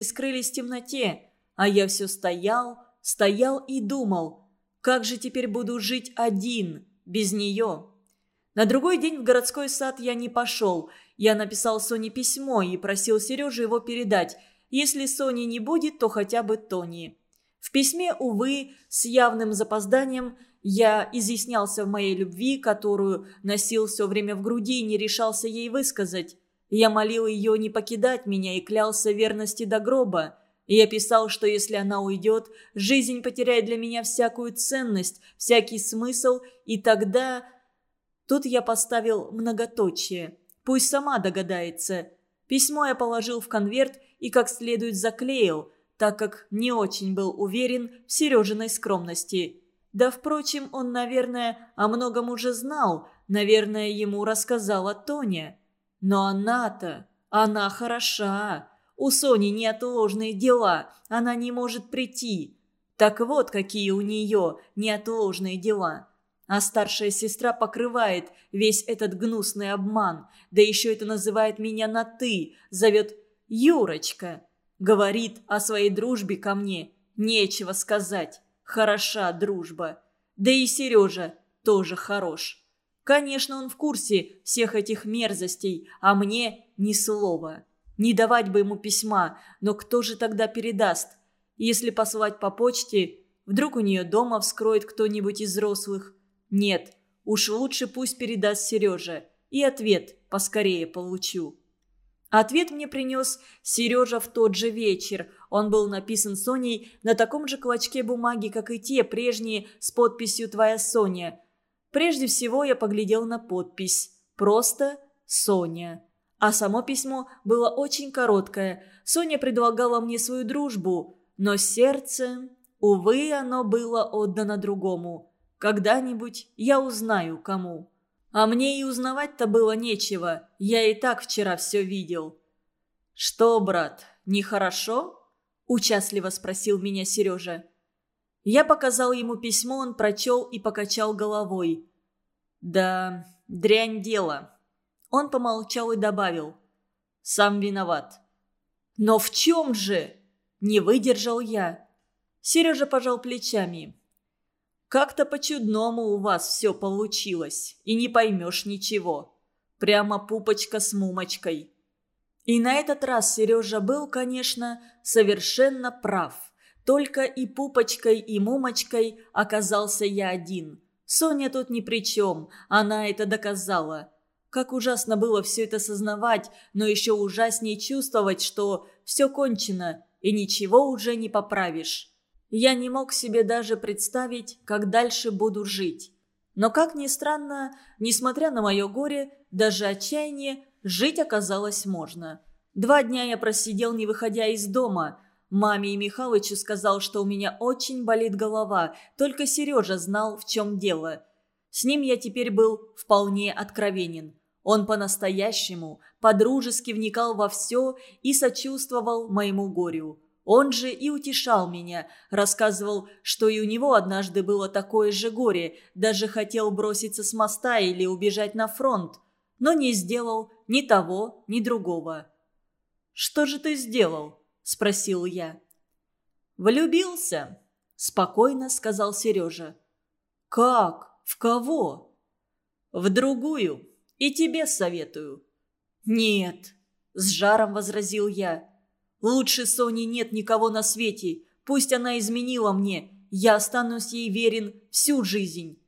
скрылись в темноте, а я все стоял, стоял и думал, как же теперь буду жить один, без нее. На другой день в городской сад я не пошел. Я написал Соне письмо и просил Сережу его передать. Если Сони не будет, то хотя бы Тони. В письме, увы, с явным запозданием, я изъяснялся в моей любви, которую носил все время в груди и не решался ей высказать. Я молил ее не покидать меня и клялся верности до гроба. Я писал, что если она уйдет, жизнь потеряет для меня всякую ценность, всякий смысл, и тогда... Тут я поставил многоточие. Пусть сама догадается. Письмо я положил в конверт и как следует заклеил, так как не очень был уверен в Сережиной скромности. Да, впрочем, он, наверное, о многом уже знал, наверное, ему рассказала Тоня. Но она-то, она хороша. У Сони неотложные дела, она не может прийти. Так вот, какие у нее неотложные дела. А старшая сестра покрывает весь этот гнусный обман, да еще это называет меня на «ты», зовет «Юрочка». Говорит о своей дружбе ко мне, нечего сказать. Хороша дружба. Да и Сережа тоже хорош. Конечно, он в курсе всех этих мерзостей, а мне ни слова. Не давать бы ему письма, но кто же тогда передаст? Если послать по почте, вдруг у нее дома вскроет кто-нибудь из взрослых? Нет, уж лучше пусть передаст Сережа. И ответ поскорее получу. Ответ мне принес Сережа в тот же вечер. Он был написан Соней на таком же клочке бумаги, как и те прежние, с подписью «Твоя Соня». Прежде всего я поглядел на подпись. Просто «Соня». А само письмо было очень короткое. Соня предлагала мне свою дружбу, но сердце... Увы, оно было отдано другому. Когда-нибудь я узнаю, кому. А мне и узнавать-то было нечего. Я и так вчера все видел. «Что, брат, нехорошо?» – участливо спросил меня Сережа. Я показал ему письмо, он прочел и покачал головой. «Да, дрянь дело». Он помолчал и добавил. «Сам виноват». «Но в чем же?» – не выдержал я. Сережа пожал плечами. Как-то по-чудному у вас все получилось, и не поймешь ничего. Прямо пупочка с мумочкой». И на этот раз Сережа был, конечно, совершенно прав. Только и пупочкой, и мумочкой оказался я один. Соня тут ни при чем, она это доказала. Как ужасно было все это сознавать, но еще ужаснее чувствовать, что все кончено, и ничего уже не поправишь. Я не мог себе даже представить, как дальше буду жить. Но, как ни странно, несмотря на мое горе, даже отчаяние, жить оказалось можно. Два дня я просидел, не выходя из дома. Маме и Михалычу сказал, что у меня очень болит голова, только Сережа знал, в чем дело. С ним я теперь был вполне откровенен. Он по-настоящему, подружески вникал во все и сочувствовал моему горю. Он же и утешал меня, рассказывал, что и у него однажды было такое же горе, даже хотел броситься с моста или убежать на фронт, но не сделал ни того, ни другого. «Что же ты сделал?» – спросил я. «Влюбился», – спокойно сказал Сережа. «Как? В кого?» «В другую. И тебе советую». «Нет», – с жаром возразил я. Лучше Сони нет никого на свете. Пусть она изменила мне. Я останусь ей верен всю жизнь».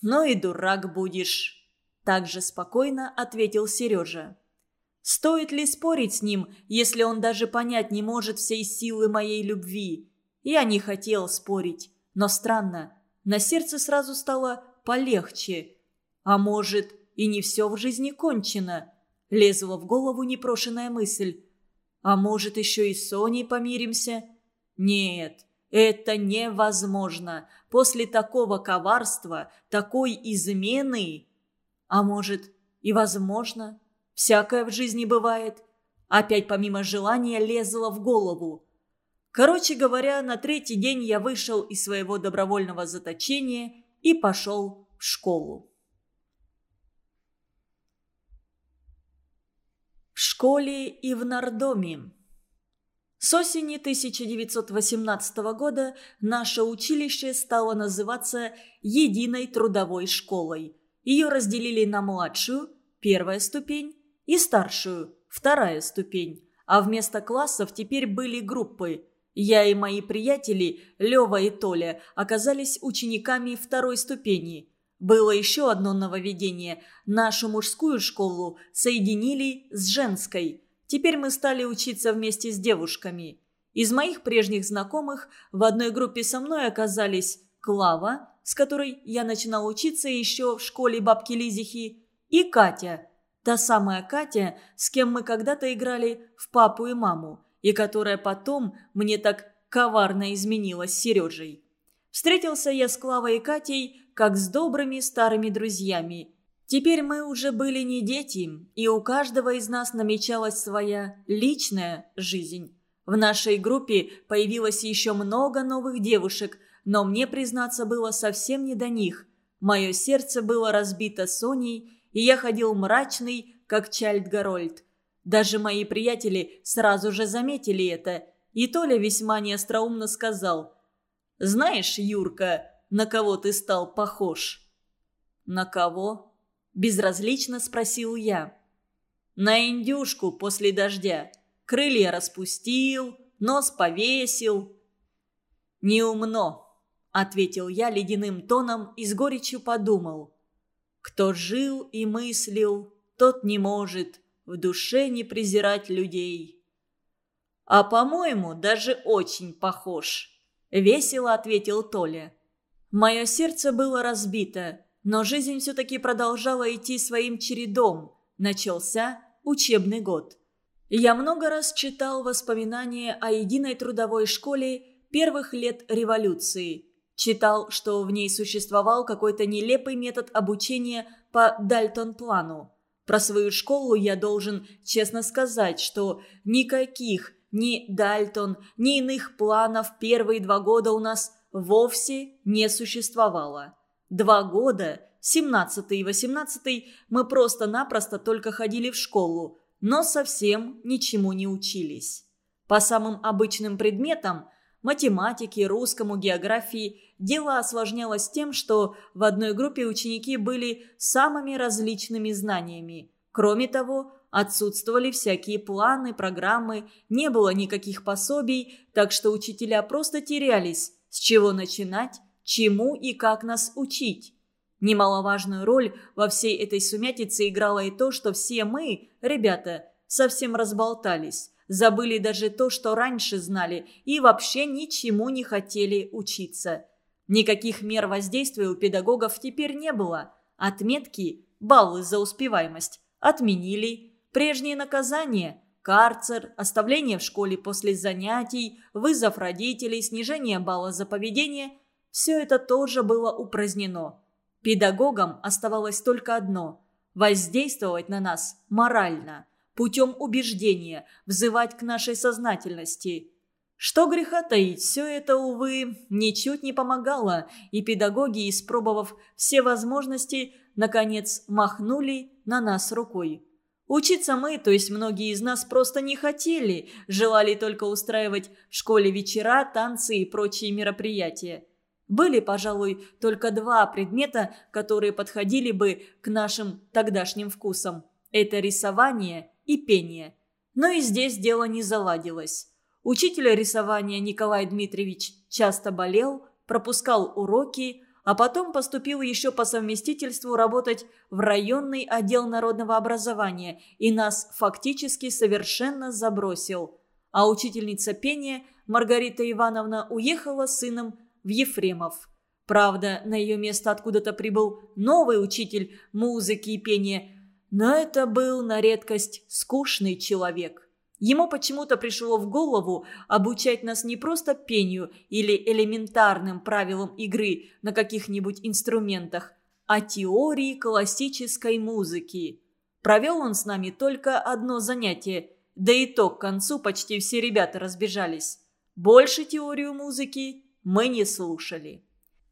«Ну и дурак будешь», – также спокойно ответил Сережа. «Стоит ли спорить с ним, если он даже понять не может всей силы моей любви? Я не хотел спорить, но странно, на сердце сразу стало полегче. А может, и не все в жизни кончено?» Лезла в голову непрошенная мысль. А может, еще и с Соней помиримся? Нет, это невозможно. После такого коварства, такой измены... А может, и возможно. Всякое в жизни бывает. Опять помимо желания лезло в голову. Короче говоря, на третий день я вышел из своего добровольного заточения и пошел в школу. В школе и в нардоме. С осени 1918 года наше училище стало называться «Единой трудовой школой». Ее разделили на младшую, первая ступень, и старшую, вторая ступень. А вместо классов теперь были группы. Я и мои приятели, Лева и Толя, оказались учениками второй ступени. Было еще одно нововведение. Нашу мужскую школу соединили с женской – Теперь мы стали учиться вместе с девушками. Из моих прежних знакомых в одной группе со мной оказались Клава, с которой я начинал учиться еще в школе бабки Лизихи, и Катя, та самая Катя, с кем мы когда-то играли в папу и маму, и которая потом мне так коварно изменилась Сережей. Встретился я с Клавой и Катей, как с добрыми старыми друзьями – Теперь мы уже были не дети, и у каждого из нас намечалась своя личная жизнь. В нашей группе появилось еще много новых девушек, но мне, признаться, было совсем не до них. Мое сердце было разбито Соней, и я ходил мрачный, как Чальд Гарольд. Даже мои приятели сразу же заметили это, и Толя весьма неостроумно сказал «Знаешь, Юрка, на кого ты стал похож?» «На кого?» – безразлично спросил я. «На индюшку после дождя. Крылья распустил, нос повесил». «Неумно», – ответил я ледяным тоном и с горечью подумал. «Кто жил и мыслил, тот не может в душе не презирать людей». «А, по-моему, даже очень похож», – весело ответил Толя. Мое сердце было разбито. Но жизнь все-таки продолжала идти своим чередом. Начался учебный год. Я много раз читал воспоминания о единой трудовой школе первых лет революции. Читал, что в ней существовал какой-то нелепый метод обучения по Дальтон-плану. Про свою школу я должен честно сказать, что никаких ни Дальтон, ни иных планов первые два года у нас вовсе не существовало. Два года, 17 и 18 мы просто-напросто только ходили в школу, но совсем ничему не учились. По самым обычным предметам – математике, русскому, географии – дело осложнялось тем, что в одной группе ученики были самыми различными знаниями. Кроме того, отсутствовали всякие планы, программы, не было никаких пособий, так что учителя просто терялись, с чего начинать чему и как нас учить. Немаловажную роль во всей этой сумятице играло и то, что все мы, ребята, совсем разболтались, забыли даже то, что раньше знали, и вообще ничему не хотели учиться. Никаких мер воздействия у педагогов теперь не было. Отметки, баллы за успеваемость, отменили. Прежние наказания – карцер, оставление в школе после занятий, вызов родителей, снижение балла за поведение все это тоже было упразднено. Педагогам оставалось только одно – воздействовать на нас морально, путем убеждения, взывать к нашей сознательности. Что греха таить, все это, увы, ничуть не помогало, и педагоги, испробовав все возможности, наконец махнули на нас рукой. Учиться мы, то есть многие из нас, просто не хотели, желали только устраивать в школе вечера, танцы и прочие мероприятия. Были, пожалуй, только два предмета, которые подходили бы к нашим тогдашним вкусам. Это рисование и пение. Но и здесь дело не заладилось. Учитель рисования Николай Дмитриевич часто болел, пропускал уроки, а потом поступил еще по совместительству работать в районный отдел народного образования и нас фактически совершенно забросил. А учительница пения Маргарита Ивановна уехала с сыном в Ефремов. Правда, на ее место откуда-то прибыл новый учитель музыки и пения, но это был на редкость скучный человек. Ему почему-то пришло в голову обучать нас не просто пению или элементарным правилам игры на каких-нибудь инструментах, а теории классической музыки. Провел он с нами только одно занятие, да и то к концу почти все ребята разбежались. Больше теорию музыки мы не слушали.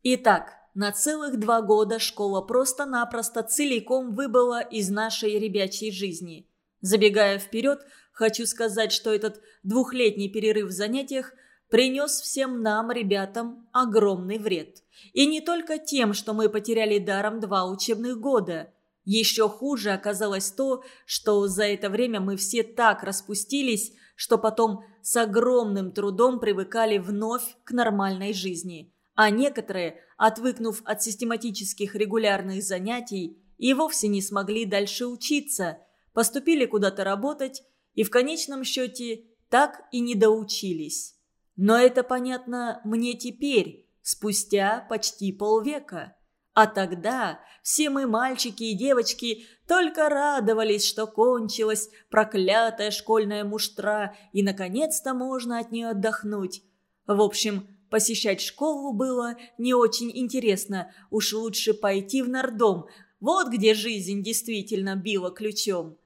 Итак, на целых два года школа просто-напросто целиком выбыла из нашей ребячей жизни. Забегая вперед, Хочу сказать, что этот двухлетний перерыв в занятиях принес всем нам, ребятам, огромный вред. И не только тем, что мы потеряли даром два учебных года. Еще хуже оказалось то, что за это время мы все так распустились, что потом с огромным трудом привыкали вновь к нормальной жизни. А некоторые, отвыкнув от систематических регулярных занятий, и вовсе не смогли дальше учиться, поступили куда-то работать и в конечном счете так и не доучились. Но это понятно мне теперь, спустя почти полвека. А тогда все мы, мальчики и девочки, только радовались, что кончилась проклятая школьная муштра, и наконец-то можно от нее отдохнуть. В общем, посещать школу было не очень интересно, уж лучше пойти в нардом, вот где жизнь действительно била ключом.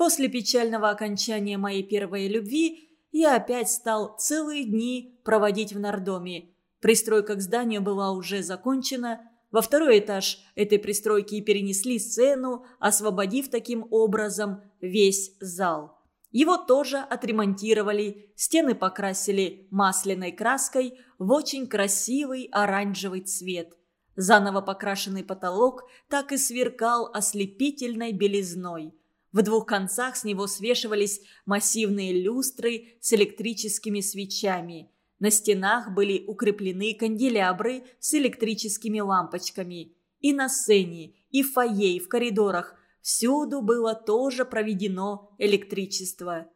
После печального окончания моей первой любви я опять стал целые дни проводить в нардоме. Пристройка к зданию была уже закончена, во второй этаж этой пристройки перенесли сцену, освободив таким образом весь зал. Его тоже отремонтировали, стены покрасили масляной краской в очень красивый оранжевый цвет. Заново покрашенный потолок так и сверкал ослепительной белизной. В двух концах с него свешивались массивные люстры с электрическими свечами – на стенах были укреплены канделябры с электрическими лампочками. И на сцене, и в фойе, и в коридорах всюду было тоже проведено электричество.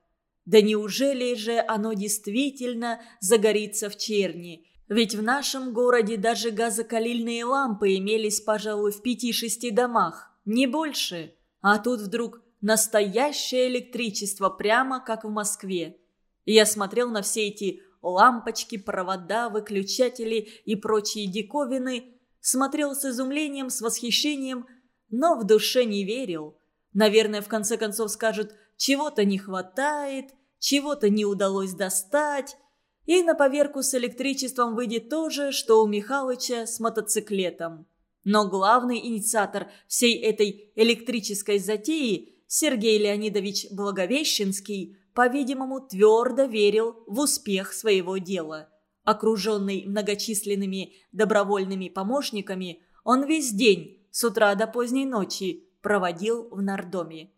Да неужели же оно действительно загорится в черни? Ведь в нашем городе даже газокалильные лампы имелись, пожалуй, в пяти-шести домах, не больше. А тут вдруг настоящее электричество, прямо как в Москве. И я смотрел на все эти лампочки, провода, выключатели и прочие диковины, смотрел с изумлением, с восхищением, но в душе не верил. Наверное, в конце концов скажут «чего-то не хватает», «чего-то не удалось достать», и на поверку с электричеством выйдет то же, что у Михалыча с мотоциклетом. Но главный инициатор всей этой электрической затеи, Сергей Леонидович Благовещенский, по-видимому, твердо верил в успех своего дела. Окруженный многочисленными добровольными помощниками, он весь день, с утра до поздней ночи, проводил в нардоме.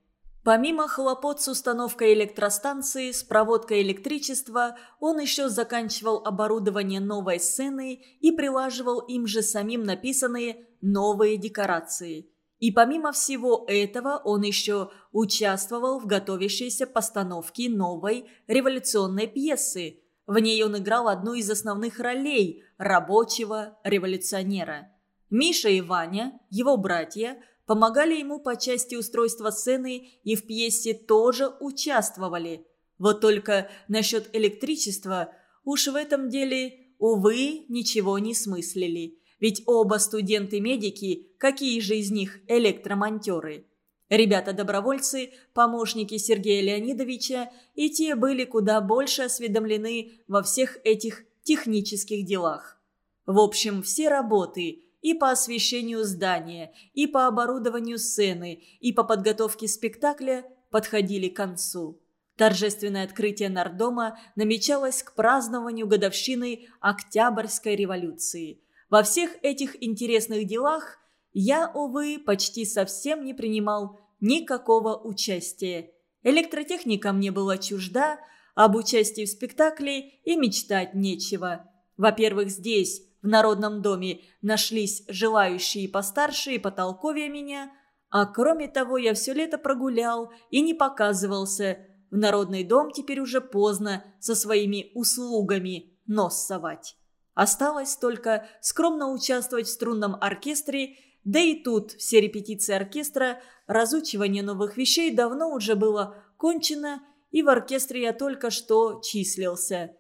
Помимо хлопот с установкой электростанции, с проводкой электричества, он еще заканчивал оборудование новой сцены и прилаживал им же самим написанные новые декорации – и помимо всего этого он еще участвовал в готовящейся постановке новой революционной пьесы. В ней он играл одну из основных ролей – рабочего революционера. Миша и Ваня, его братья, помогали ему по части устройства сцены и в пьесе тоже участвовали. Вот только насчет электричества уж в этом деле, увы, ничего не смыслили – ведь оба студенты-медики, какие же из них электромонтеры? Ребята-добровольцы, помощники Сергея Леонидовича, и те были куда больше осведомлены во всех этих технических делах. В общем, все работы и по освещению здания, и по оборудованию сцены, и по подготовке спектакля подходили к концу. Торжественное открытие Нардома намечалось к празднованию годовщины Октябрьской революции – во всех этих интересных делах я, увы, почти совсем не принимал никакого участия. Электротехника мне была чужда, об участии в спектакле и мечтать нечего. Во-первых, здесь, в Народном доме, нашлись желающие постарше и потолковее меня, а кроме того, я все лето прогулял и не показывался. В Народный дом теперь уже поздно со своими услугами нос совать. Осталось только скромно участвовать в струнном оркестре, да и тут все репетиции оркестра, разучивание новых вещей давно уже было кончено, и в оркестре я только что числился.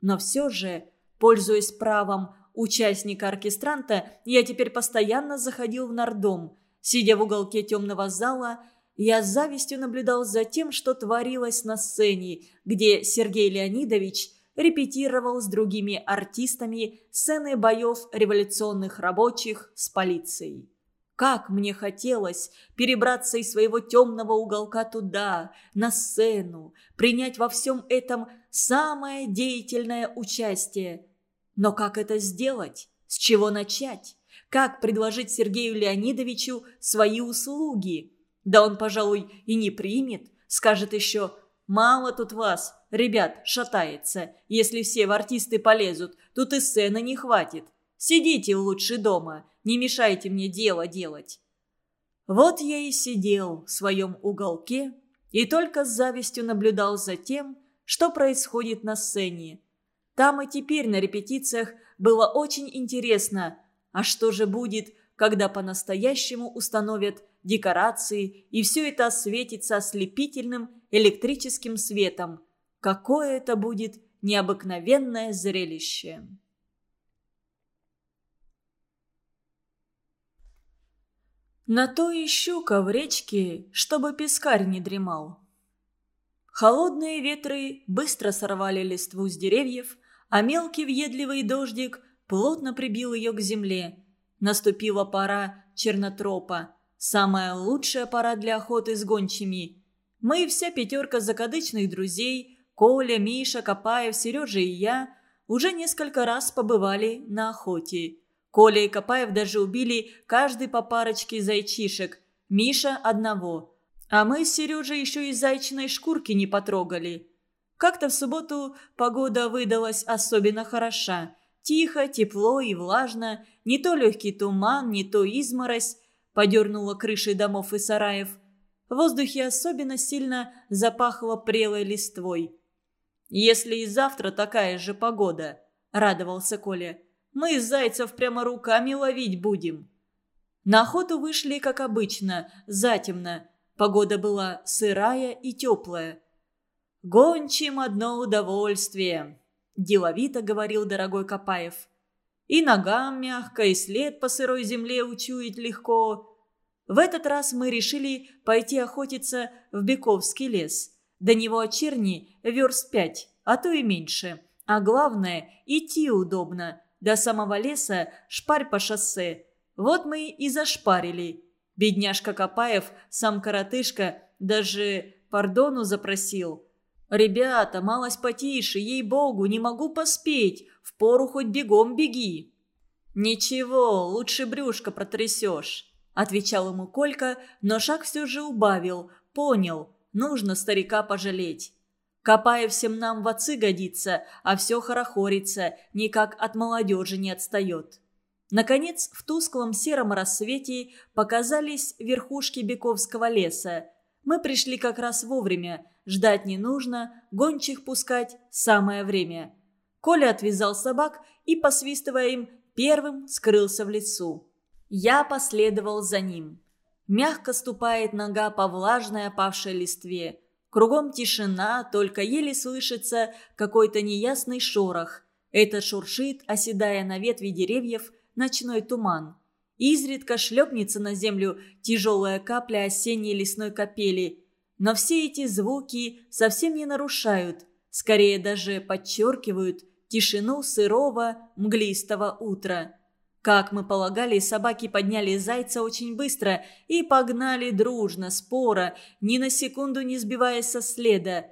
Но все же, пользуясь правом участника-оркестранта, я теперь постоянно заходил в нардом. Сидя в уголке темного зала, я с завистью наблюдал за тем, что творилось на сцене, где Сергей Леонидович – репетировал с другими артистами сцены боев революционных рабочих с полицией. Как мне хотелось перебраться из своего темного уголка туда, на сцену, принять во всем этом самое деятельное участие. Но как это сделать? С чего начать? Как предложить Сергею Леонидовичу свои услуги? Да он, пожалуй, и не примет. Скажет еще «Мало тут вас, ребят, шатается. Если все в артисты полезут, тут и сцены не хватит. Сидите лучше дома, не мешайте мне дело делать». Вот я и сидел в своем уголке и только с завистью наблюдал за тем, что происходит на сцене. Там и теперь на репетициях было очень интересно, а что же будет, когда по-настоящему установят декорации и все это осветится ослепительным электрическим светом. Какое это будет необыкновенное зрелище! На то и щука в речке, чтобы пескарь не дремал. Холодные ветры быстро сорвали листву с деревьев, а мелкий въедливый дождик плотно прибил ее к земле. Наступила пора чернотропа, самая лучшая пора для охоты с гончими. Мы, вся пятерка закадычных друзей, Коля, Миша, Копаев, Сережа и я, уже несколько раз побывали на охоте. Коля и Копаев даже убили каждый по парочке зайчишек, Миша – одного. А мы с Сережей еще и зайчиной шкурки не потрогали. Как-то в субботу погода выдалась особенно хороша. Тихо, тепло и влажно, не то легкий туман, не то изморозь, подернула крыши домов и сараев. В воздухе особенно сильно запахло прелой листвой. «Если и завтра такая же погода», – радовался Коля – мы из зайцев прямо руками ловить будем». На охоту вышли, как обычно, затемно. Погода была сырая и теплая. «Гончим одно удовольствие», – деловито говорил дорогой Копаев. «И ногам мягко, и след по сырой земле учуять легко». В этот раз мы решили пойти охотиться в Бековский лес. До него от черни верст пять, а то и меньше. А главное, идти удобно. До самого леса шпарь по шоссе. Вот мы и зашпарили. Бедняжка Копаев, сам коротышка, даже пардону запросил. «Ребята, малость потише, ей-богу, не могу поспеть. Впору хоть бегом беги». «Ничего, лучше брюшко протрясешь», – отвечал ему Колька, но шаг все же убавил, понял, нужно старика пожалеть. Копаев всем нам в отцы годится, а все хорохорится, никак от молодежи не отстает. Наконец, в тусклом сером рассвете показались верхушки Бековского леса. Мы пришли как раз вовремя, ждать не нужно, гончих пускать самое время. Коля отвязал собак и, посвистывая им, первым скрылся в лесу. Я последовал за ним. Мягко ступает нога по влажной опавшей листве. Кругом тишина, только еле слышится какой-то неясный шорох. Это шуршит, оседая на ветви деревьев, ночной туман. Изредка шлепнется на землю тяжелая капля осенней лесной капели. Но все эти звуки совсем не нарушают, скорее даже подчеркивают тишину сырого, мглистого утра. Как мы полагали, собаки подняли зайца очень быстро и погнали дружно, споро, ни на секунду не сбиваясь со следа.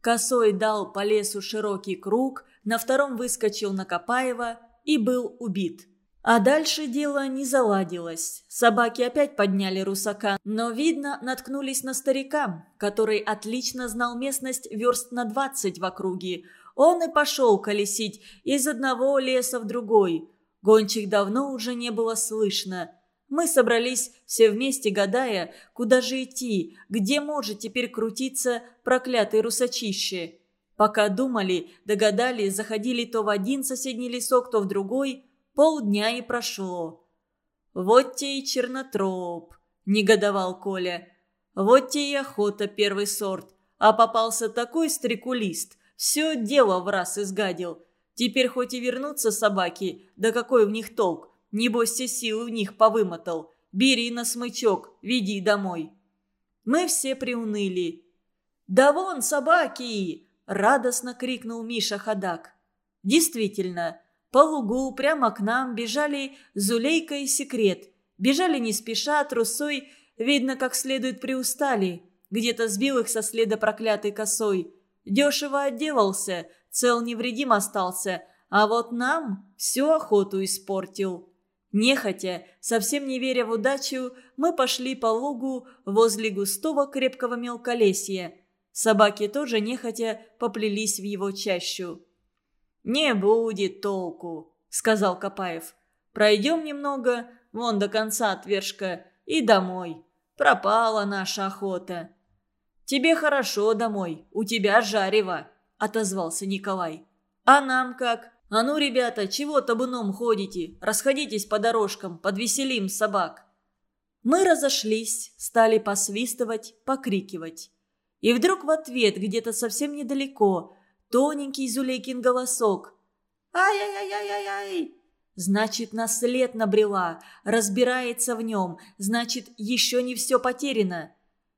Косой дал по лесу широкий круг, на втором выскочил на Копаева и был убит. А дальше дело не заладилось. Собаки опять подняли русака, но, видно, наткнулись на старика, который отлично знал местность верст на двадцать в округе. Он и пошел колесить из одного леса в другой – Гончих давно уже не было слышно. Мы собрались все вместе, гадая, куда же идти, где может теперь крутиться проклятый русачище. Пока думали, догадались, заходили то в один соседний лесок, то в другой, полдня и прошло. «Вот те и чернотроп», – негодовал Коля. «Вот те и охота первый сорт, а попался такой стрекулист, все дело в раз изгадил. Теперь хоть и вернутся собаки, да какой в них толк? Небось, все силы в них повымотал. Бери на смычок, веди домой. Мы все приуныли. «Да вон собаки!» – радостно крикнул Миша Ходак. Действительно, по лугу прямо к нам бежали Зулейка и Секрет. Бежали не спеша, трусой, видно, как следует приустали. Где-то сбил их со следа проклятый косой. Дешево отделался, цел невредим остался, а вот нам всю охоту испортил. Нехотя, совсем не веря в удачу, мы пошли по лугу возле густого крепкого мелколесья. Собаки тоже нехотя поплелись в его чащу. «Не будет толку», — сказал Копаев. «Пройдем немного, вон до конца отвержка, и домой. Пропала наша охота». «Тебе хорошо домой, у тебя жарево», — отозвался Николай. «А нам как? А ну, ребята, чего табуном ходите? Расходитесь по дорожкам, подвеселим собак». Мы разошлись, стали посвистывать, покрикивать. И вдруг в ответ, где-то совсем недалеко, тоненький Зулейкин голосок. «Ай-яй-яй-яй-яй!» Значит, на след набрела, разбирается в нем, значит, еще не все потеряно.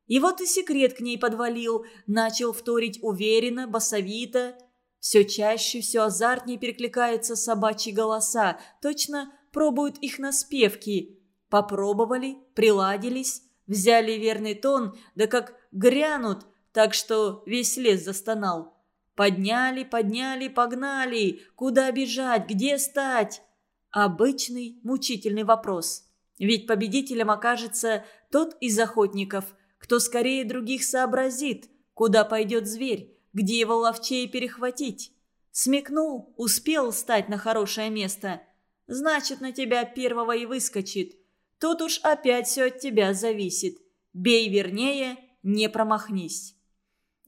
И вот и секрет к ней подвалил, начал вторить уверенно, басовито. Все чаще, все азартнее перекликаются собачьи голоса, точно пробуют их на спевки. Попробовали, приладились, взяли верный тон, да как грянут, так что весь лес застонал. Подняли, подняли, погнали, куда бежать, где стать? Обычный мучительный вопрос. Ведь победителем окажется тот из охотников – кто скорее других сообразит, куда пойдет зверь, где его ловчее перехватить. Смекнул, успел стать на хорошее место. Значит, на тебя первого и выскочит. Тут уж опять все от тебя зависит. Бей вернее, не промахнись.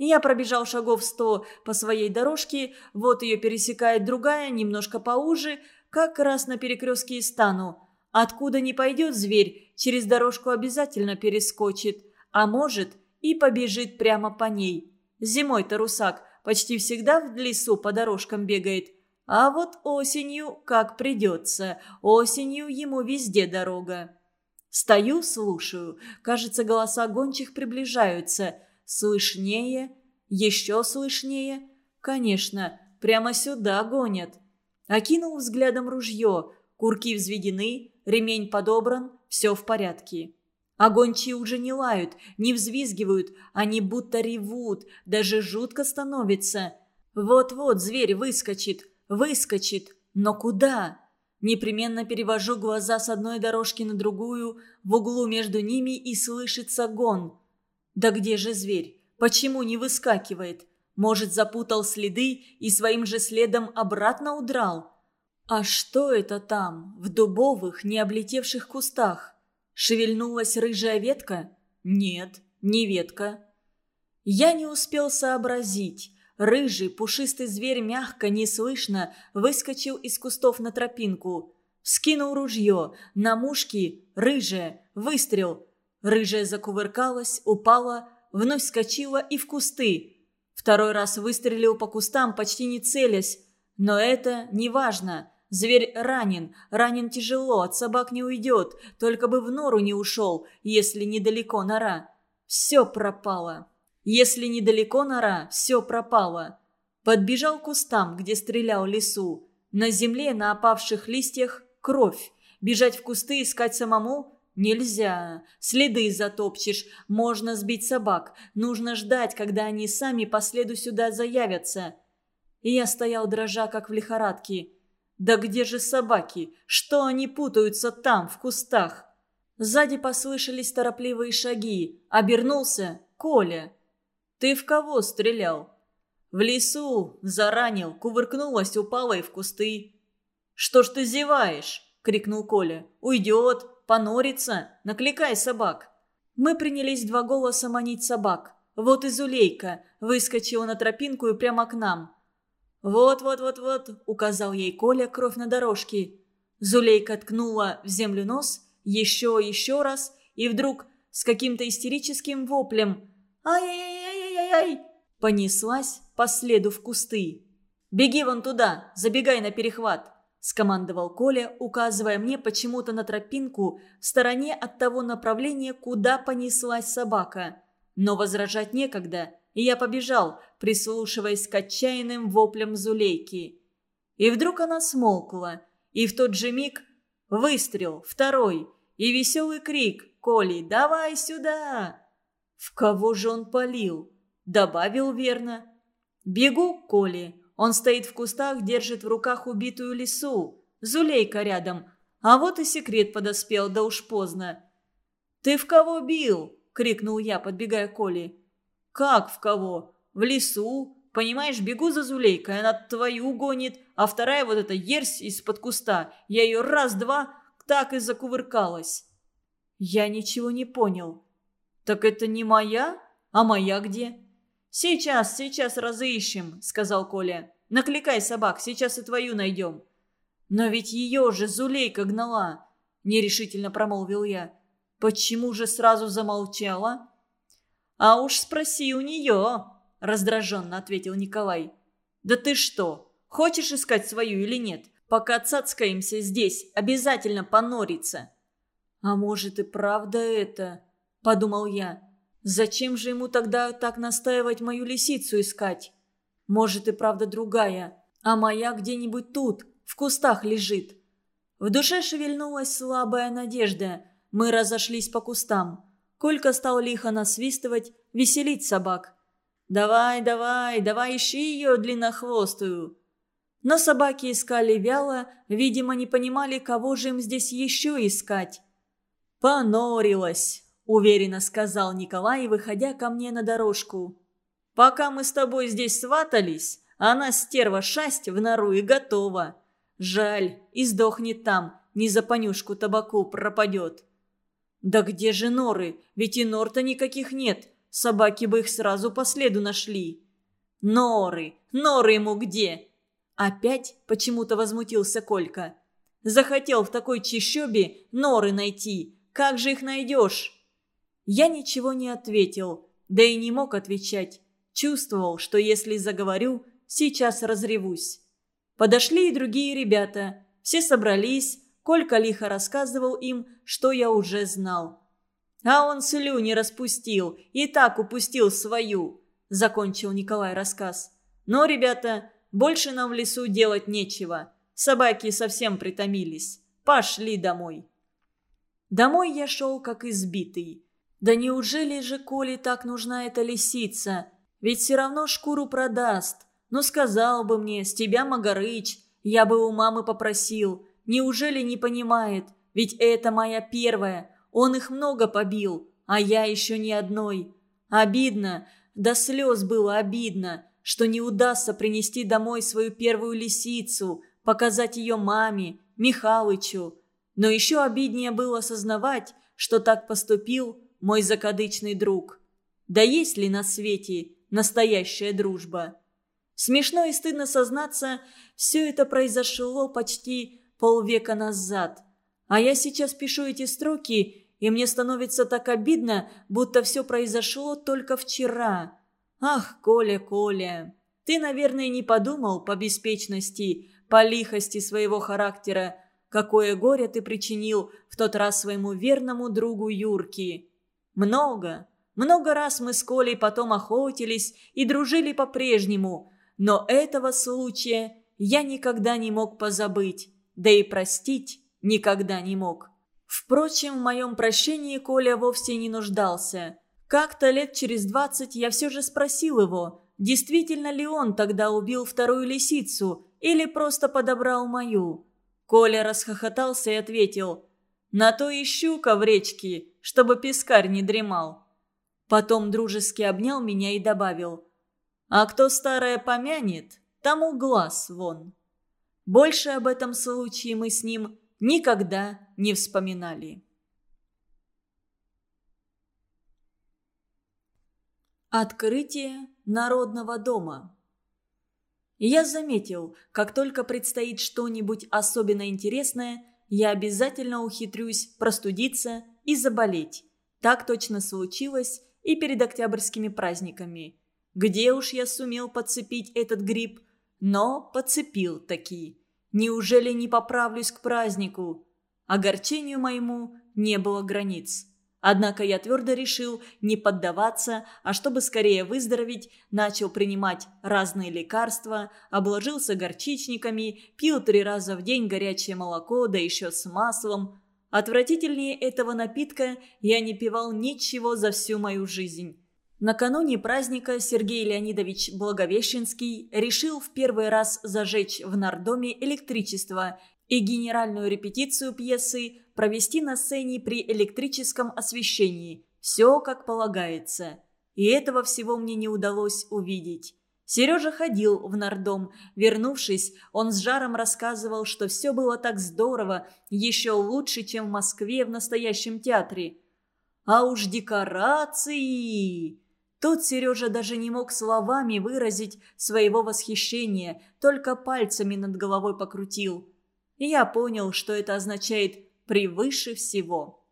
Я пробежал шагов сто по своей дорожке, вот ее пересекает другая, немножко поуже, как раз на перекрестке и стану. Откуда не пойдет зверь, через дорожку обязательно перескочит а может и побежит прямо по ней. Зимой-то русак почти всегда в лесу по дорожкам бегает, а вот осенью как придется, осенью ему везде дорога. Стою, слушаю, кажется, голоса гончих приближаются, слышнее, еще слышнее. Конечно, прямо сюда гонят. Окинул взглядом ружье, курки взведены, ремень подобран, все в порядке. Гончие уже не лают, не взвизгивают, они будто ревут, даже жутко становится. Вот-вот зверь выскочит, выскочит, но куда? Непременно перевожу глаза с одной дорожки на другую, в углу между ними и слышится гон. Да где же зверь? Почему не выскакивает? Может, запутал следы и своим же следом обратно удрал? А что это там, в дубовых, не облетевших кустах? Шевельнулась рыжая ветка? Нет, не ветка. Я не успел сообразить. Рыжий, пушистый зверь мягко, неслышно выскочил из кустов на тропинку. Скинул ружье. На мушке рыжая. Выстрел. Рыжая закувыркалась, упала, вновь скочила и в кусты. Второй раз выстрелил по кустам, почти не целясь. Но это не важно. Зверь ранен, ранен тяжело, от собак не уйдет, только бы в нору не ушел, если недалеко нора. Все пропало. Если недалеко нора, все пропало. Подбежал к кустам, где стрелял лесу. На земле, на опавших листьях, кровь. Бежать в кусты искать самому нельзя. Следы затопчешь, можно сбить собак. Нужно ждать, когда они сами по следу сюда заявятся. И я стоял дрожа, как в лихорадке. Да где же собаки? Что они путаются там, в кустах? Сзади послышались торопливые шаги. Обернулся Коля. «Ты в кого стрелял?» «В лесу. Заранил. Кувыркнулась, упала и в кусты». «Что ж ты зеваешь?» — крикнул Коля. «Уйдет. Понорится. Накликай собак». Мы принялись два голоса манить собак. Вот и Зулейка выскочила на тропинку и прямо к нам. «Вот-вот-вот-вот», — указал ей Коля кровь на дорожке. Зулейка ткнула в землю нос, еще и еще раз, и вдруг с каким-то истерическим воплем «Ай-яй-яй-яй-яй-яй!» понеслась по следу в кусты. «Беги вон туда, забегай на перехват», — скомандовал Коля, указывая мне почему-то на тропинку в стороне от того направления, куда понеслась собака. Но возражать некогда — и я побежал, прислушиваясь к отчаянным воплям Зулейки. И вдруг она смолкла, и в тот же миг выстрел, второй, и веселый крик «Коли, давай сюда!» В кого же он полил? Добавил верно. Бегу к Коле. Он стоит в кустах, держит в руках убитую лису. Зулейка рядом. А вот и секрет подоспел, да уж поздно. «Ты в кого бил?» – крикнул я, подбегая к Коле. «Как в кого? В лесу. Понимаешь, бегу за Зулейкой, она твою гонит, а вторая вот эта ерсь из-под куста. Я ее раз-два так и закувыркалась». Я ничего не понял. «Так это не моя? А моя где?» «Сейчас, сейчас разыщем», — сказал Коля. «Накликай собак, сейчас и твою найдем». «Но ведь ее же Зулейка гнала», — нерешительно промолвил я. «Почему же сразу замолчала?» «А уж спроси у нее», — раздраженно ответил Николай. «Да ты что, хочешь искать свою или нет? Пока цацкаемся здесь, обязательно понорится». «А может и правда это?» – подумал я. «Зачем же ему тогда так настаивать мою лисицу искать? Может и правда другая, а моя где-нибудь тут, в кустах лежит». В душе шевельнулась слабая надежда. Мы разошлись по кустам. Колька стал лихо насвистывать, веселить собак. «Давай, давай, давай ищи ее длиннохвостую!» Но собаки искали вяло, видимо, не понимали, кого же им здесь еще искать. «Понорилась», – уверенно сказал Николай, выходя ко мне на дорожку. «Пока мы с тобой здесь сватались, она, стерва, шасть в нору и готова. Жаль, и сдохнет там, не за понюшку табаку пропадет». «Да где же норы? Ведь и нор-то никаких нет. Собаки бы их сразу по следу нашли». «Норы! Норы ему где?» Опять почему-то возмутился Колька. «Захотел в такой чищобе норы найти. Как же их найдешь?» Я ничего не ответил, да и не мог отвечать. Чувствовал, что если заговорю, сейчас разревусь. Подошли и другие ребята. Все собрались. Колька лихо рассказывал им, что я уже знал. «А он слюни распустил и так упустил свою», – закончил Николай рассказ. «Но, ребята, больше нам в лесу делать нечего. Собаки совсем притомились. Пошли домой». Домой я шел как избитый. Да неужели же Коле так нужна эта лисица? Ведь все равно шкуру продаст. Ну сказал бы мне, с тебя Магарыч, я бы у мамы попросил. Неужели не понимает? Ведь это моя первая. Он их много побил, а я еще ни одной. Обидно, до слез было обидно, что не удастся принести домой свою первую лисицу, показать ее маме, Михалычу. Но еще обиднее было осознавать, что так поступил мой закадычный друг. Да есть ли на свете настоящая дружба? Смешно и стыдно сознаться, все это произошло почти полвека назад. А я сейчас пишу эти строки, и мне становится так обидно, будто все произошло только вчера. Ах, Коля, Коля, ты, наверное, не подумал по беспечности, по лихости своего характера, какое горе ты причинил в тот раз своему верному другу Юрке. Много, много раз мы с Колей потом охотились и дружили по-прежнему, но этого случая я никогда не мог позабыть, да и простить никогда не мог. Впрочем, в моем прощении Коля вовсе не нуждался. Как-то лет через двадцать я все же спросил его, действительно ли он тогда убил вторую лисицу или просто подобрал мою. Коля расхохотался и ответил «На то и щука в речке, чтобы пескарь не дремал». Потом дружески обнял меня и добавил «А кто старое помянет, тому глаз вон». Больше об этом случае мы с ним никогда не вспоминали. Открытие Народного дома я заметил, как только предстоит что-нибудь особенно интересное, я обязательно ухитрюсь простудиться и заболеть. Так точно случилось и перед октябрьскими праздниками. Где уж я сумел подцепить этот гриб? Но подцепил таки. Неужели не поправлюсь к празднику? Огорчению моему не было границ. Однако я твердо решил не поддаваться, а чтобы скорее выздороветь, начал принимать разные лекарства, обложился горчичниками, пил три раза в день горячее молоко, да еще с маслом. Отвратительнее этого напитка я не пивал ничего за всю мою жизнь. Накануне праздника Сергей Леонидович Благовещенский решил в первый раз зажечь в Нардоме электричество и генеральную репетицию пьесы провести на сцене при электрическом освещении. Все как полагается. И этого всего мне не удалось увидеть. Сережа ходил в нардом. Вернувшись, он с жаром рассказывал, что все было так здорово, еще лучше, чем в Москве в настоящем театре. А уж декорации! Тут Сережа даже не мог словами выразить своего восхищения, только пальцами над головой покрутил. И я понял, что это означает «превыше всего».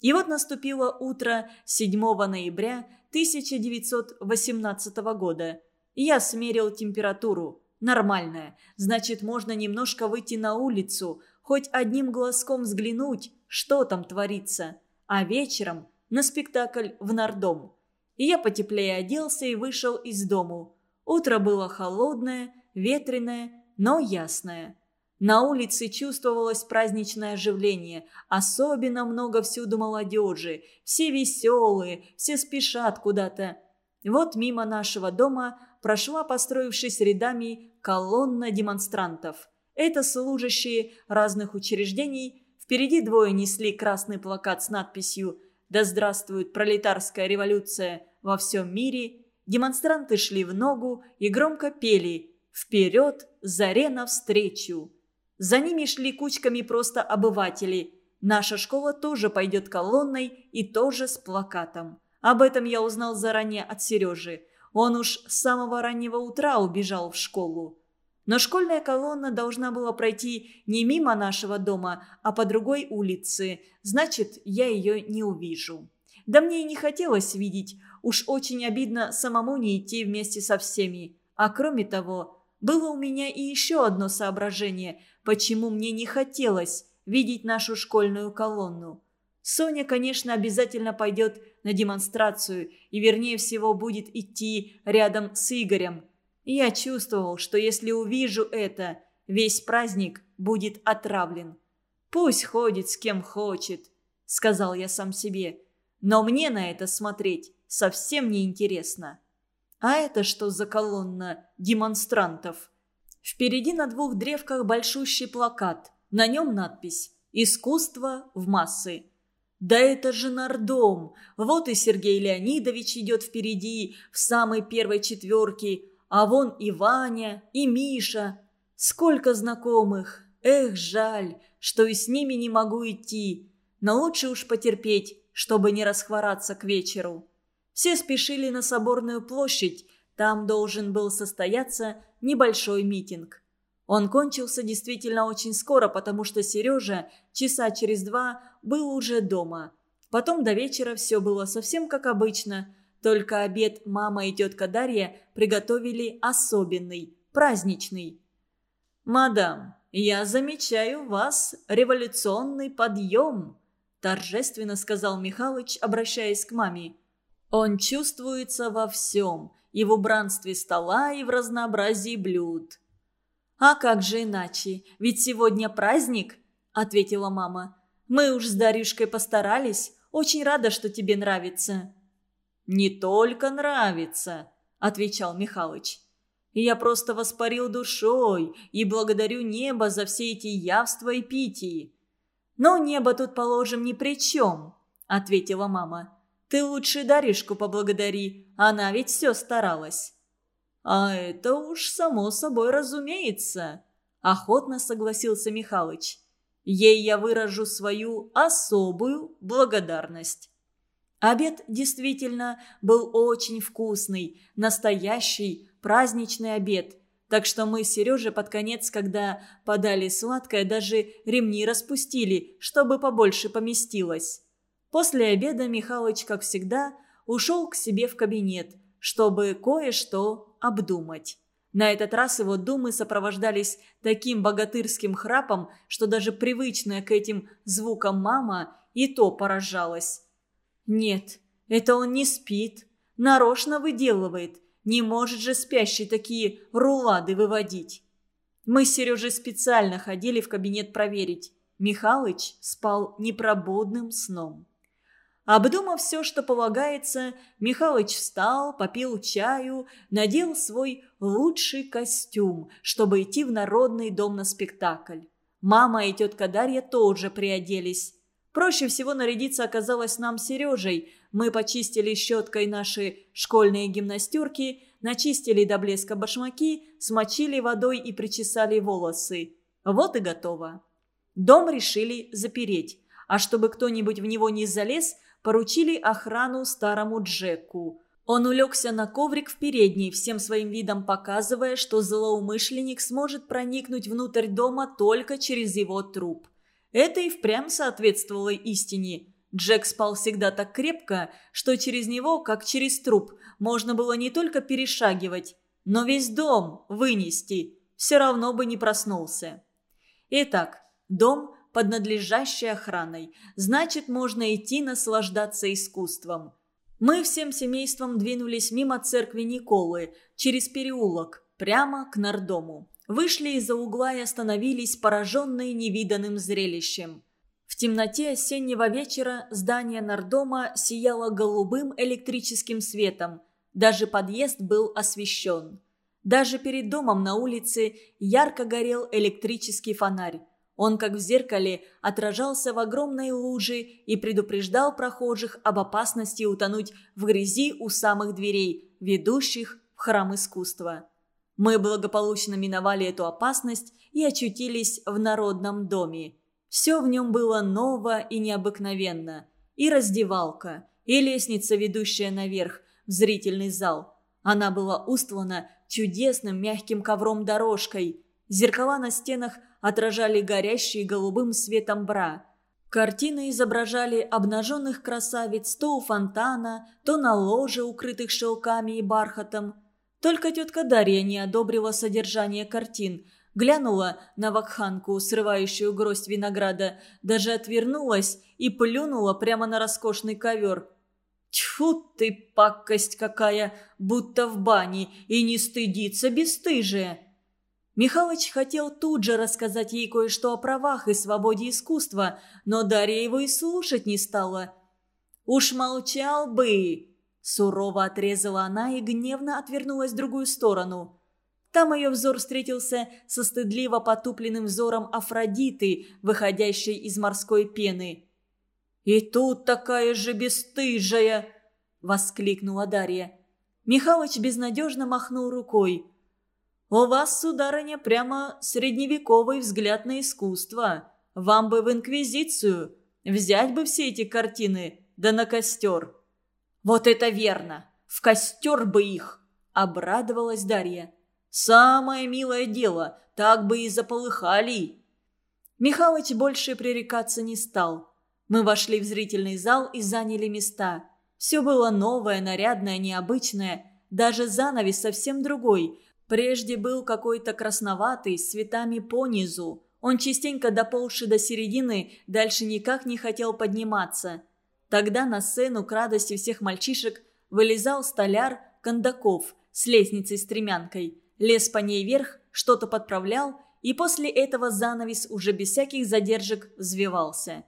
И вот наступило утро 7 ноября 1918 года – я смерил температуру. Нормальная. Значит, можно немножко выйти на улицу, хоть одним глазком взглянуть, что там творится. А вечером на спектакль в Нардом. И я потеплее оделся и вышел из дому. Утро было холодное, ветреное, но ясное. На улице чувствовалось праздничное оживление. Особенно много всюду молодежи. Все веселые, все спешат куда-то. Вот мимо нашего дома прошла, построившись рядами, колонна демонстрантов. Это служащие разных учреждений. Впереди двое несли красный плакат с надписью «Да здравствует пролетарская революция во всем мире». Демонстранты шли в ногу и громко пели «Вперед, заре навстречу!». За ними шли кучками просто обыватели. Наша школа тоже пойдет колонной и тоже с плакатом. Об этом я узнал заранее от Сережи. Он уж с самого раннего утра убежал в школу. Но школьная колонна должна была пройти не мимо нашего дома, а по другой улице. Значит, я ее не увижу. Да мне и не хотелось видеть. Уж очень обидно самому не идти вместе со всеми. А кроме того, было у меня и еще одно соображение, почему мне не хотелось видеть нашу школьную колонну. Соня, конечно, обязательно пойдет на демонстрацию и, вернее всего, будет идти рядом с Игорем. я чувствовал, что если увижу это, весь праздник будет отравлен. «Пусть ходит с кем хочет», — сказал я сам себе. «Но мне на это смотреть совсем не интересно». А это что за колонна демонстрантов? Впереди на двух древках большущий плакат. На нем надпись «Искусство в массы». Да это же нардом. Вот и Сергей Леонидович идет впереди, в самой первой четверке. А вон и Ваня, и Миша. Сколько знакомых. Эх, жаль, что и с ними не могу идти. Но лучше уж потерпеть, чтобы не расхвораться к вечеру. Все спешили на Соборную площадь. Там должен был состояться небольшой митинг. Он кончился действительно очень скоро, потому что Сережа часа через два был уже дома. Потом до вечера все было совсем как обычно, только обед мама и тетка Дарья приготовили особенный, праздничный. «Мадам, я замечаю вас революционный подъем», торжественно сказал Михалыч, обращаясь к маме. «Он чувствуется во всем, и в убранстве стола, и в разнообразии блюд». «А как же иначе? Ведь сегодня праздник», — ответила мама. «Мы уж с Дарюшкой постарались. Очень рада, что тебе нравится». «Не только нравится», — отвечал Михалыч. «Я просто воспарил душой и благодарю небо за все эти явства и питии». «Но небо тут, положим, ни при чем», — ответила мама. «Ты лучше Дарюшку поблагодари, она ведь все старалась». «А это уж само собой разумеется», – охотно согласился Михалыч. «Ей я выражу свою особую благодарность». Обед действительно был очень вкусный, настоящий праздничный обед. Так что мы с Сережей под конец, когда подали сладкое, даже ремни распустили, чтобы побольше поместилось. После обеда Михалыч, как всегда, ушел к себе в кабинет, чтобы кое-что обдумать. На этот раз его думы сопровождались таким богатырским храпом, что даже привычная к этим звукам мама и то поражалась. «Нет, это он не спит, нарочно выделывает, не может же спящий такие рулады выводить». Мы с Сережей специально ходили в кабинет проверить. Михалыч спал непробудным сном. Обдумав все, что полагается, Михалыч встал, попил чаю, надел свой лучший костюм, чтобы идти в народный дом на спектакль. Мама и тетка Дарья тоже приоделись. Проще всего нарядиться оказалось нам Сережей. Мы почистили щеткой наши школьные гимнастерки, начистили до блеска башмаки, смочили водой и причесали волосы. Вот и готово. Дом решили запереть, а чтобы кто-нибудь в него не залез, поручили охрану старому Джеку. Он улегся на коврик в передней, всем своим видом показывая, что злоумышленник сможет проникнуть внутрь дома только через его труп. Это и впрямь соответствовало истине. Джек спал всегда так крепко, что через него, как через труп, можно было не только перешагивать, но весь дом вынести. Все равно бы не проснулся. Итак, дом под надлежащей охраной. Значит, можно идти наслаждаться искусством. Мы всем семейством двинулись мимо церкви Николы, через переулок, прямо к Нардому. Вышли из-за угла и остановились, пораженные невиданным зрелищем. В темноте осеннего вечера здание Нардома сияло голубым электрическим светом. Даже подъезд был освещен. Даже перед домом на улице ярко горел электрический фонарь. Он, как в зеркале, отражался в огромной луже и предупреждал прохожих об опасности утонуть в грязи у самых дверей, ведущих в храм искусства. Мы благополучно миновали эту опасность и очутились в народном доме. Все в нем было ново и необыкновенно. И раздевалка, и лестница, ведущая наверх, в зрительный зал. Она была устлана чудесным мягким ковром-дорожкой. Зеркала на стенах отражали горящий голубым светом бра. Картины изображали обнаженных красавиц то у фонтана, то на ложе, укрытых шелками и бархатом. Только тетка Дарья не одобрила содержание картин, глянула на вакханку, срывающую гроздь винограда, даже отвернулась и плюнула прямо на роскошный ковер. «Тьфу ты, пакость какая, будто в бане, и не стыдится бесстыжие!» Михалыч хотел тут же рассказать ей кое-что о правах и свободе искусства, но Дарья его и слушать не стала. «Уж молчал бы!» Сурово отрезала она и гневно отвернулась в другую сторону. Там ее взор встретился со стыдливо потупленным взором Афродиты, выходящей из морской пены. «И тут такая же бесстыжая!» — воскликнула Дарья. Михалыч безнадежно махнул рукой. «У вас, сударыня, прямо средневековый взгляд на искусство. Вам бы в инквизицию. Взять бы все эти картины, да на костер». «Вот это верно! В костер бы их!» – обрадовалась Дарья. «Самое милое дело, так бы и заполыхали!» Михалыч больше пререкаться не стал. Мы вошли в зрительный зал и заняли места. Все было новое, нарядное, необычное. Даже занавес совсем другой – Прежде был какой-то красноватый, с цветами понизу. Он частенько доползший до середины, дальше никак не хотел подниматься. Тогда на сцену, к радости всех мальчишек, вылезал столяр Кондаков с лестницей-стремянкой, лез по ней вверх, что-то подправлял, и после этого занавес уже без всяких задержек взвивался.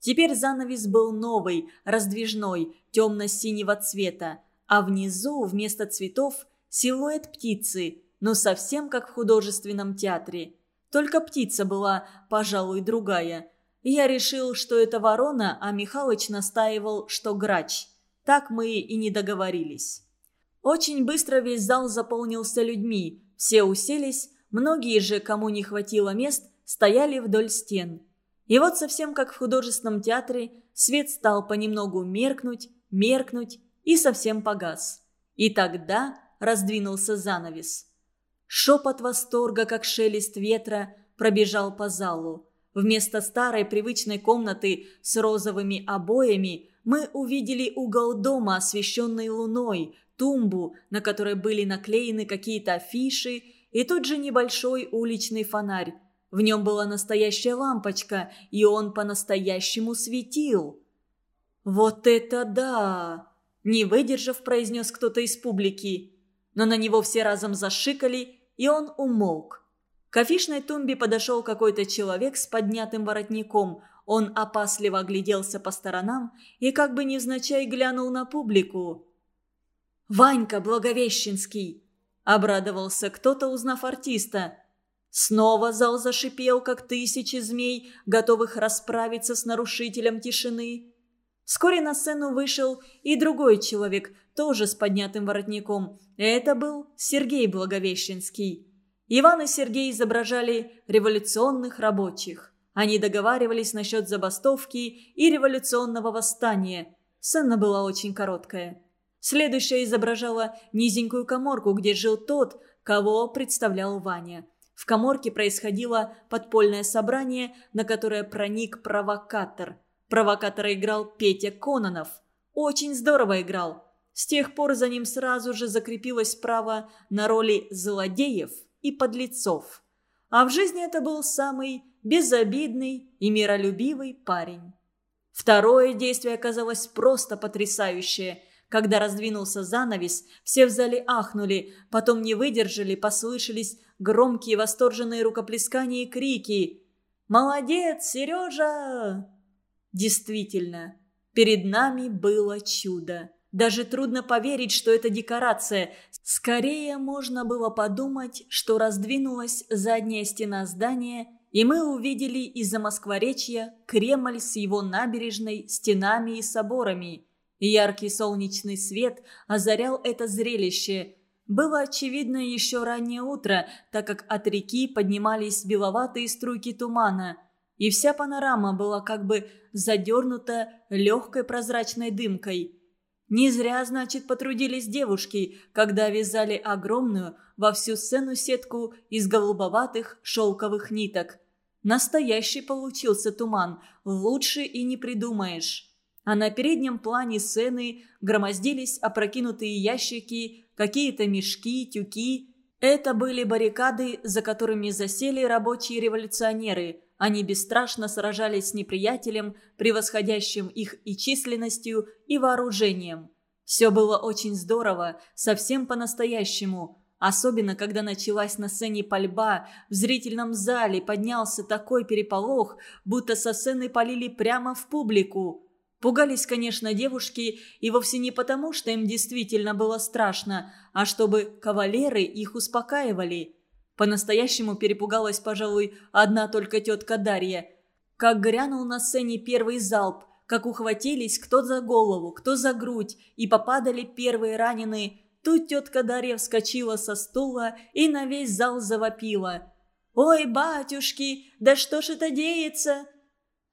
Теперь занавес был новый, раздвижной, темно-синего цвета, а внизу вместо цветов силуэт птицы, но совсем как в художественном театре. Только птица была, пожалуй, другая. Я решил, что это ворона, а Михалыч настаивал, что грач. Так мы и не договорились. Очень быстро весь зал заполнился людьми. Все уселись, многие же, кому не хватило мест, стояли вдоль стен. И вот совсем как в художественном театре, свет стал понемногу меркнуть, меркнуть и совсем погас. И тогда раздвинулся занавес. Шепот восторга, как шелест ветра, пробежал по залу. Вместо старой привычной комнаты с розовыми обоями мы увидели угол дома, освещенный луной, тумбу, на которой были наклеены какие-то афиши, и тут же небольшой уличный фонарь. В нем была настоящая лампочка, и он по-настоящему светил. «Вот это да!» – не выдержав, произнес кто-то из публики но на него все разом зашикали, и он умолк. К афишной тумбе подошел какой-то человек с поднятым воротником. Он опасливо огляделся по сторонам и как бы невзначай глянул на публику. «Ванька Благовещенский!» – обрадовался кто-то, узнав артиста. Снова зал зашипел, как тысячи змей, готовых расправиться с нарушителем тишины. Вскоре на сцену вышел и другой человек, тоже с поднятым воротником. Это был Сергей Благовещенский. Иван и Сергей изображали революционных рабочих. Они договаривались насчет забастовки и революционного восстания. Сцена была очень короткая. Следующая изображала низенькую коморку, где жил тот, кого представлял Ваня. В коморке происходило подпольное собрание, на которое проник провокатор. Провокатора играл Петя Кононов. Очень здорово играл. С тех пор за ним сразу же закрепилось право на роли злодеев и подлецов. А в жизни это был самый безобидный и миролюбивый парень. Второе действие оказалось просто потрясающее. Когда раздвинулся занавес, все в зале ахнули, потом не выдержали, послышались громкие восторженные рукоплескания и крики. «Молодец, Сережа!» Действительно, перед нами было чудо. Даже трудно поверить, что это декорация. Скорее можно было подумать, что раздвинулась задняя стена здания, и мы увидели из-за Москворечья Кремль с его набережной, стенами и соборами. Яркий солнечный свет озарял это зрелище. Было очевидно еще раннее утро, так как от реки поднимались беловатые струйки тумана, и вся панорама была как бы задернута легкой прозрачной дымкой – не зря, значит, потрудились девушки, когда вязали огромную во всю сцену сетку из голубоватых шелковых ниток. Настоящий получился туман, лучше и не придумаешь. А на переднем плане сцены громоздились опрокинутые ящики, какие-то мешки, тюки. Это были баррикады, за которыми засели рабочие революционеры – они бесстрашно сражались с неприятелем, превосходящим их и численностью, и вооружением. Все было очень здорово, совсем по-настоящему. Особенно, когда началась на сцене пальба, в зрительном зале поднялся такой переполох, будто со сцены полили прямо в публику. Пугались, конечно, девушки, и вовсе не потому, что им действительно было страшно, а чтобы кавалеры их успокаивали – по-настоящему перепугалась, пожалуй, одна только тетка Дарья. Как грянул на сцене первый залп, как ухватились кто за голову, кто за грудь, и попадали первые раненые. Тут тетка Дарья вскочила со стула и на весь зал завопила. «Ой, батюшки, да что ж это деется?»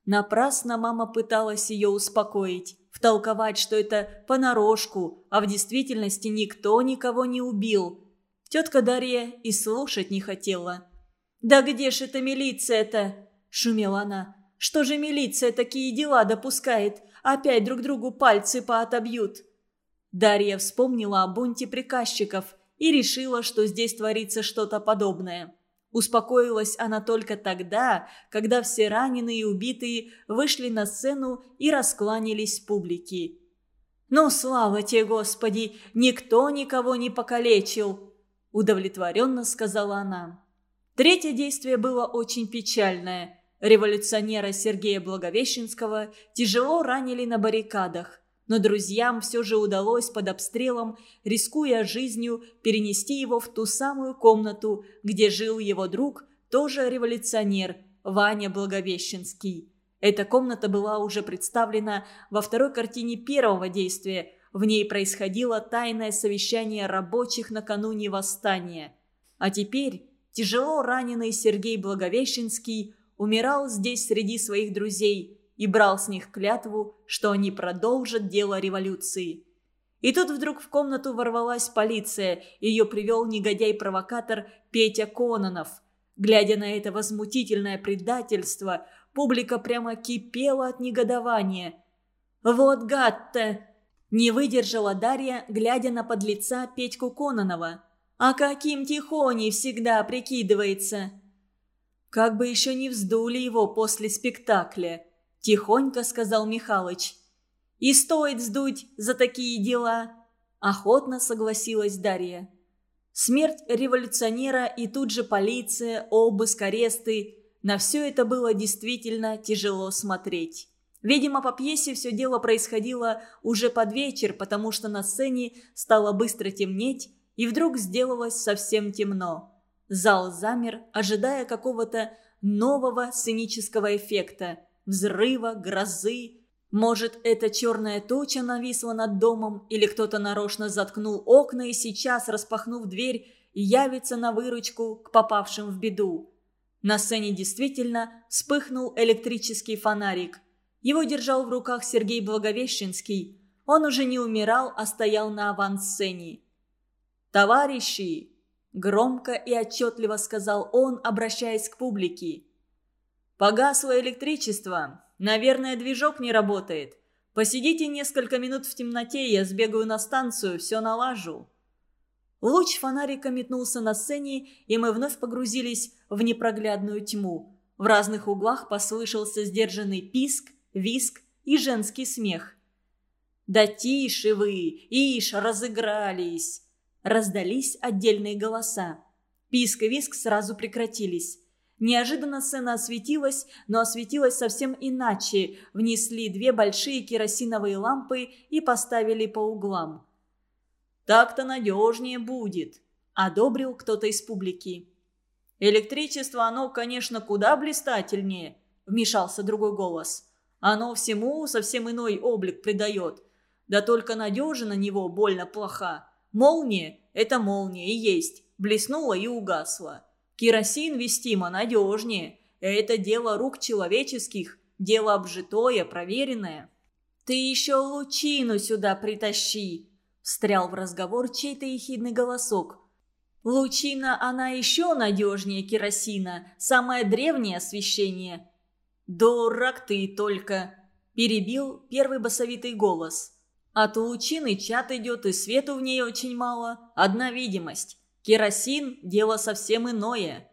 Напрасно мама пыталась ее успокоить, втолковать, что это понарошку, а в действительности никто никого не убил. Тетка Дарья и слушать не хотела. «Да где ж эта милиция-то?» – шумела она. «Что же милиция такие дела допускает? Опять друг другу пальцы поотобьют». Дарья вспомнила о бунте приказчиков и решила, что здесь творится что-то подобное. Успокоилась она только тогда, когда все раненые и убитые вышли на сцену и раскланялись публике. «Ну, слава тебе, Господи, никто никого не покалечил!» – удовлетворенно сказала она. Третье действие было очень печальное. Революционера Сергея Благовещенского тяжело ранили на баррикадах, но друзьям все же удалось под обстрелом, рискуя жизнью, перенести его в ту самую комнату, где жил его друг, тоже революционер, Ваня Благовещенский. Эта комната была уже представлена во второй картине первого действия – в ней происходило тайное совещание рабочих накануне восстания. А теперь тяжело раненый Сергей Благовещенский умирал здесь среди своих друзей и брал с них клятву, что они продолжат дело революции. И тут вдруг в комнату ворвалась полиция, ее привел негодяй-провокатор Петя Кононов. Глядя на это возмутительное предательство, публика прямо кипела от негодования. «Вот гад-то!» Не выдержала Дарья, глядя на подлеца Петьку Кононова. «А каким тихоней всегда прикидывается!» «Как бы еще не вздули его после спектакля», – тихонько сказал Михалыч. «И стоит сдуть за такие дела!» – охотно согласилась Дарья. Смерть революционера и тут же полиция, обыск, аресты. На все это было действительно тяжело смотреть. Видимо, по пьесе все дело происходило уже под вечер, потому что на сцене стало быстро темнеть, и вдруг сделалось совсем темно. Зал замер, ожидая какого-то нового сценического эффекта, взрыва, грозы. Может, эта черная туча нависла над домом, или кто-то нарочно заткнул окна и сейчас, распахнув дверь, явится на выручку к попавшим в беду. На сцене действительно вспыхнул электрический фонарик. Его держал в руках Сергей Благовещенский. Он уже не умирал, а стоял на авансцене. «Товарищи!» – громко и отчетливо сказал он, обращаясь к публике. «Погасло электричество. Наверное, движок не работает. Посидите несколько минут в темноте, я сбегаю на станцию, все налажу». Луч фонарика метнулся на сцене, и мы вновь погрузились в непроглядную тьму. В разных углах послышался сдержанный писк, виск и женский смех. «Да тише вы! Ишь, разыгрались!» Раздались отдельные голоса. Писк и виск сразу прекратились. Неожиданно сцена осветилась, но осветилась совсем иначе. Внесли две большие керосиновые лампы и поставили по углам. «Так-то надежнее будет», – одобрил кто-то из публики. «Электричество, оно, конечно, куда блистательнее», – вмешался другой голос. «Оно всему совсем иной облик придает. Да только надежа на него больно плоха. Молния – это молния и есть, блеснула и угасла. Керосин вестимо надежнее. Это дело рук человеческих, дело обжитое, проверенное. «Ты еще лучину сюда притащи!» – встрял в разговор чей-то ехидный голосок. «Лучина, она еще надежнее керосина, самое древнее освещение». «Дурак ты только!» – перебил первый басовитый голос – от лучины чат идет, и свету в ней очень мало. Одна видимость. Керосин – дело совсем иное.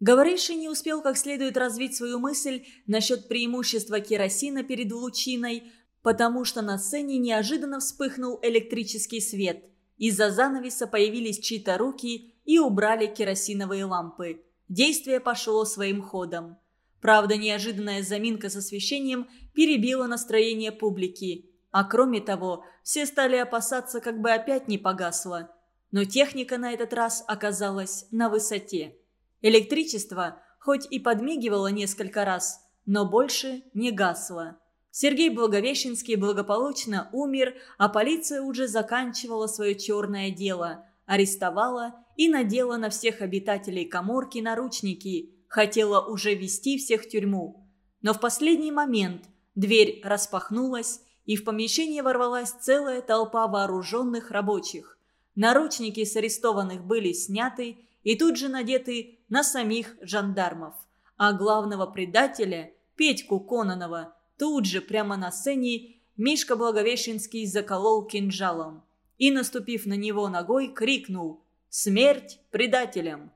Говоривший не успел как следует развить свою мысль насчет преимущества керосина перед лучиной, потому что на сцене неожиданно вспыхнул электрический свет. Из-за занавеса появились чьи-то руки и убрали керосиновые лампы. Действие пошло своим ходом. Правда, неожиданная заминка с освещением перебила настроение публики – а кроме того, все стали опасаться, как бы опять не погасло. Но техника на этот раз оказалась на высоте. Электричество хоть и подмигивало несколько раз, но больше не гасло. Сергей Благовещенский благополучно умер, а полиция уже заканчивала свое черное дело, арестовала и надела на всех обитателей коморки наручники, хотела уже вести всех в тюрьму. Но в последний момент дверь распахнулась, и в помещение ворвалась целая толпа вооруженных рабочих. Наручники с арестованных были сняты и тут же надеты на самих жандармов. А главного предателя, Петьку Кононова, тут же прямо на сцене Мишка Благовещенский заколол кинжалом. И, наступив на него ногой, крикнул «Смерть предателям!»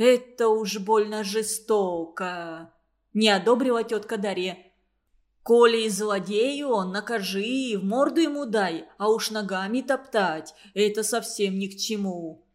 «Это уж больно жестоко!» – не одобрила тетка Дарья – Коли злодею он, накажи, в морду ему дай, а уж ногами топтать – это совсем ни к чему».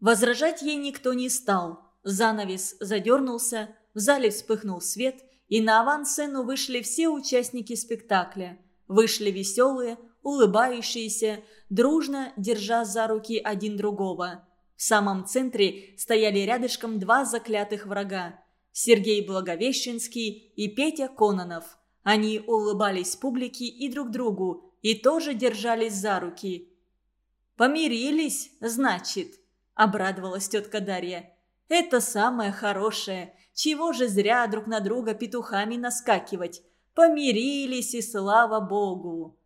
Возражать ей никто не стал. Занавес задернулся, в зале вспыхнул свет, и на авансцену вышли все участники спектакля. Вышли веселые, улыбающиеся, дружно держа за руки один другого. В самом центре стояли рядышком два заклятых врага – Сергей Благовещенский и Петя Кононов – они улыбались публике и друг другу, и тоже держались за руки. «Помирились, значит», – обрадовалась тетка Дарья. «Это самое хорошее. Чего же зря друг на друга петухами наскакивать? Помирились, и слава богу!»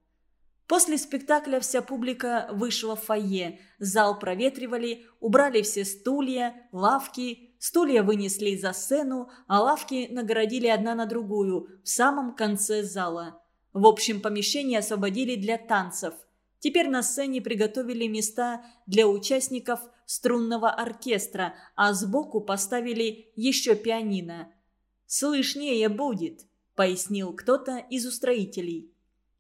После спектакля вся публика вышла в фойе. Зал проветривали, убрали все стулья, лавки, Стулья вынесли за сцену, а лавки нагородили одна на другую в самом конце зала. В общем, помещение освободили для танцев. Теперь на сцене приготовили места для участников струнного оркестра, а сбоку поставили еще пианино. «Слышнее будет», — пояснил кто-то из устроителей.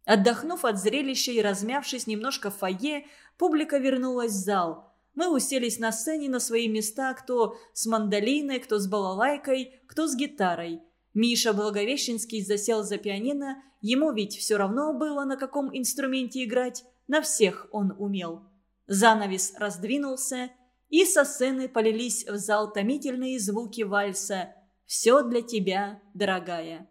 Отдохнув от зрелища и размявшись немножко в фойе, публика вернулась в зал. Мы уселись на сцене на свои места, кто с мандолиной, кто с балалайкой, кто с гитарой. Миша Благовещенский засел за пианино, ему ведь все равно было, на каком инструменте играть, на всех он умел. Занавес раздвинулся, и со сцены полились в зал томительные звуки вальса «Все для тебя, дорогая».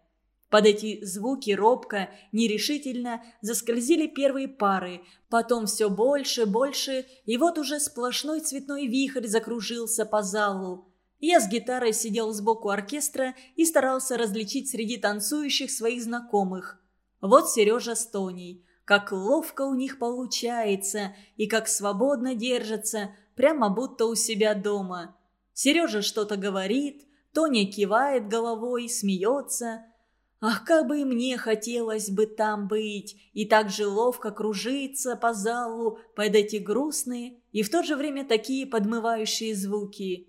Под эти звуки робко, нерешительно заскользили первые пары, потом все больше, больше, и вот уже сплошной цветной вихрь закружился по залу. Я с гитарой сидел сбоку оркестра и старался различить среди танцующих своих знакомых. Вот Сережа с Тоней. Как ловко у них получается и как свободно держатся, прямо будто у себя дома. Сережа что-то говорит, Тоня кивает головой, смеется – Ах, как бы мне хотелось бы там быть, и так же ловко кружиться по залу под эти грустные и в то же время такие подмывающие звуки.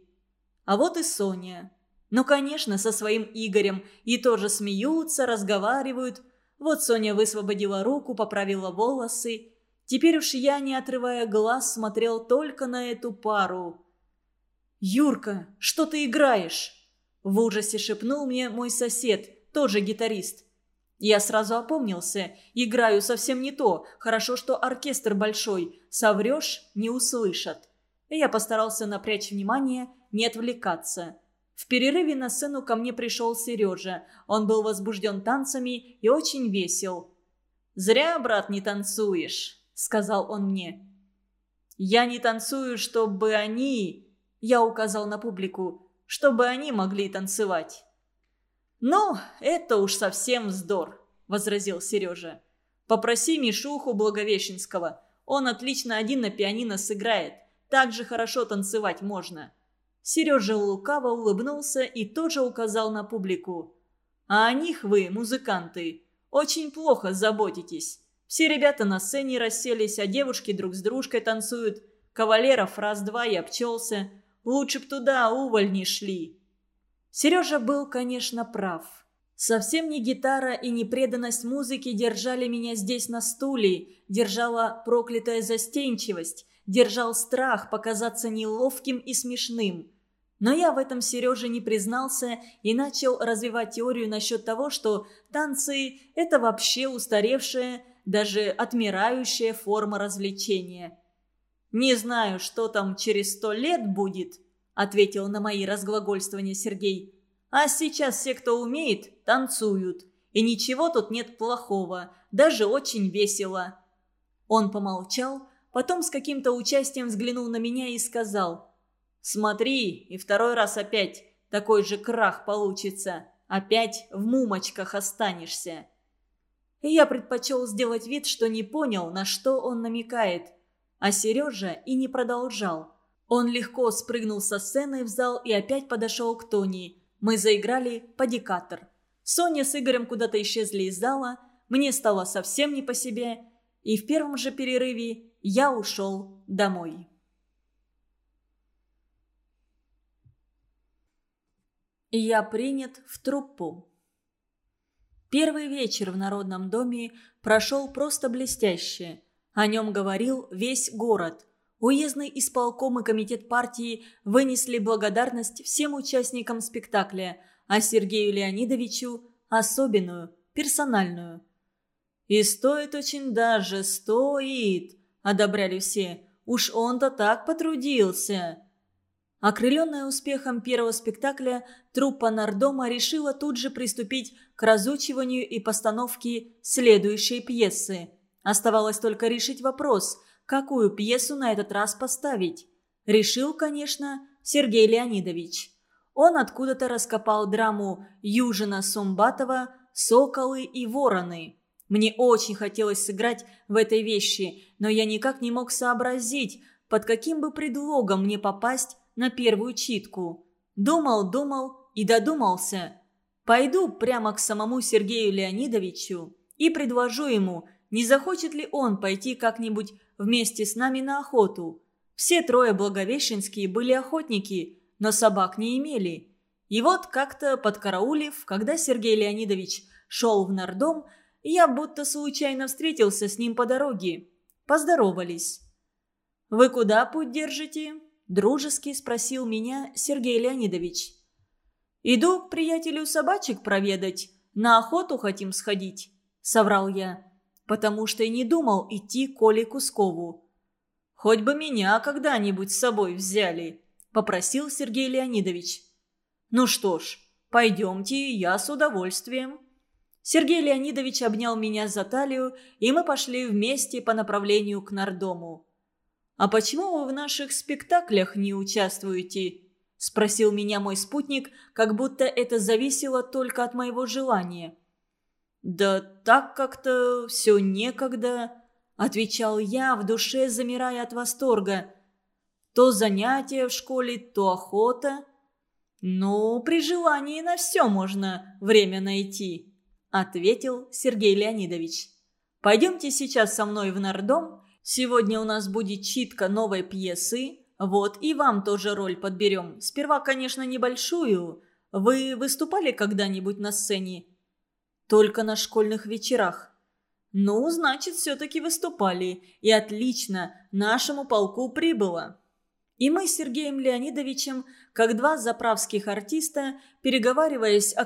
А вот и Соня. Ну, конечно, со своим Игорем, и тоже смеются, разговаривают. Вот Соня высвободила руку, поправила волосы. Теперь уж я, не отрывая глаз, смотрел только на эту пару. «Юрка, что ты играешь?» В ужасе шепнул мне мой сосед – тоже гитарист. Я сразу опомнился. Играю совсем не то. Хорошо, что оркестр большой. Соврешь – не услышат. я постарался напрячь внимание, не отвлекаться. В перерыве на сцену ко мне пришел Сережа. Он был возбужден танцами и очень весел. «Зря, брат, не танцуешь», – сказал он мне. «Я не танцую, чтобы они...» – я указал на публику. «Чтобы они могли танцевать». «Ну, это уж совсем вздор», – возразил Сережа. «Попроси Мишуху Благовещенского. Он отлично один на пианино сыграет. Так же хорошо танцевать можно». Сережа лукаво улыбнулся и тоже указал на публику. «А о них вы, музыканты, очень плохо заботитесь. Все ребята на сцене расселись, а девушки друг с дружкой танцуют. Кавалеров раз-два и обчелся. Лучше б туда увольни шли». Сережа был, конечно, прав. Совсем не гитара и не преданность музыке держали меня здесь на стуле, держала проклятая застенчивость, держал страх показаться неловким и смешным. Но я в этом Сереже не признался и начал развивать теорию насчет того, что танцы – это вообще устаревшая, даже отмирающая форма развлечения. «Не знаю, что там через сто лет будет», ответил на мои разглагольствования Сергей. «А сейчас все, кто умеет, танцуют. И ничего тут нет плохого, даже очень весело». Он помолчал, потом с каким-то участием взглянул на меня и сказал. «Смотри, и второй раз опять такой же крах получится. Опять в мумочках останешься». И я предпочел сделать вид, что не понял, на что он намекает. А Сережа и не продолжал. Он легко спрыгнул со сцены в зал и опять подошел к Тони. Мы заиграли «Падикатор». Соня с Игорем куда-то исчезли из зала, мне стало совсем не по себе, и в первом же перерыве я ушел домой. Я принят в труппу. Первый вечер в Народном доме прошел просто блестяще. О нем говорил весь город. Уездный исполком и комитет партии вынесли благодарность всем участникам спектакля, а Сергею Леонидовичу – особенную, персональную. «И стоит очень даже, стоит!» – одобряли все. «Уж он-то так потрудился!» Окрыленная успехом первого спектакля, труппа Нардома решила тут же приступить к разучиванию и постановке следующей пьесы. Оставалось только решить вопрос – какую пьесу на этот раз поставить. Решил, конечно, Сергей Леонидович. Он откуда-то раскопал драму Южина Сумбатова «Соколы и вороны». Мне очень хотелось сыграть в этой вещи, но я никак не мог сообразить, под каким бы предлогом мне попасть на первую читку. Думал, думал и додумался. Пойду прямо к самому Сергею Леонидовичу и предложу ему, не захочет ли он пойти как-нибудь вместе с нами на охоту. Все трое благовещенские были охотники, но собак не имели. И вот как-то подкараулив, когда Сергей Леонидович шел в нардом, я будто случайно встретился с ним по дороге. Поздоровались. «Вы куда путь держите?» – дружески спросил меня Сергей Леонидович. «Иду к приятелю собачек проведать. На охоту хотим сходить», – соврал я, потому что и не думал идти к Коле Кускову. «Хоть бы меня когда-нибудь с собой взяли», – попросил Сергей Леонидович. «Ну что ж, пойдемте, я с удовольствием». Сергей Леонидович обнял меня за талию, и мы пошли вместе по направлению к Нордому. «А почему вы в наших спектаклях не участвуете?» – спросил меня мой спутник, как будто это зависело только от моего желания. «Да так как-то все некогда», – отвечал я, в душе замирая от восторга. «То занятия в школе, то охота». «Ну, при желании на все можно время найти», – ответил Сергей Леонидович. «Пойдемте сейчас со мной в Нордом. Сегодня у нас будет читка новой пьесы. Вот и вам тоже роль подберем. Сперва, конечно, небольшую. Вы выступали когда-нибудь на сцене?» «Только на школьных вечерах». «Ну, значит, все-таки выступали. И отлично, нашему полку прибыло». И мы с Сергеем Леонидовичем, как два заправских артиста, переговариваясь о